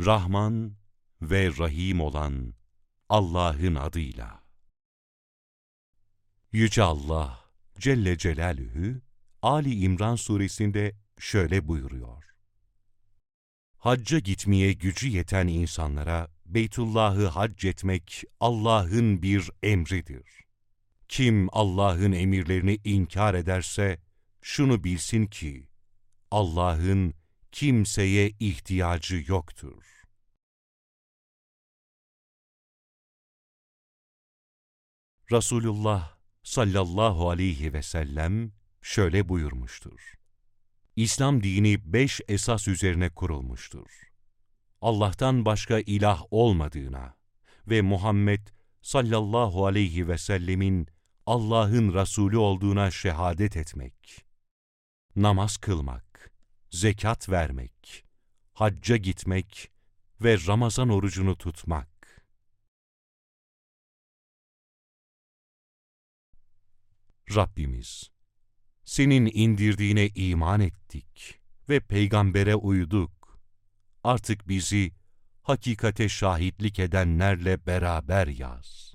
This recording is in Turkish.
Rahman ve Rahim olan Allah'ın adıyla. Yüce Allah Celle Celaluhu Ali İmran suresinde şöyle buyuruyor. Hacca gitmeye gücü yeten insanlara Beytullah'ı hac etmek Allah'ın bir emridir. Kim Allah'ın emirlerini inkar ederse şunu bilsin ki Allah'ın kimseye ihtiyacı yoktur. Resulullah sallallahu aleyhi ve sellem şöyle buyurmuştur. İslam dini beş esas üzerine kurulmuştur. Allah'tan başka ilah olmadığına ve Muhammed sallallahu aleyhi ve sellemin Allah'ın Resulü olduğuna şehadet etmek, namaz kılmak, zekat vermek, hacca gitmek ve Ramazan orucunu tutmak. Rabbimiz, senin indirdiğine iman ettik ve peygambere uyduk. Artık bizi hakikate şahitlik edenlerle beraber yaz.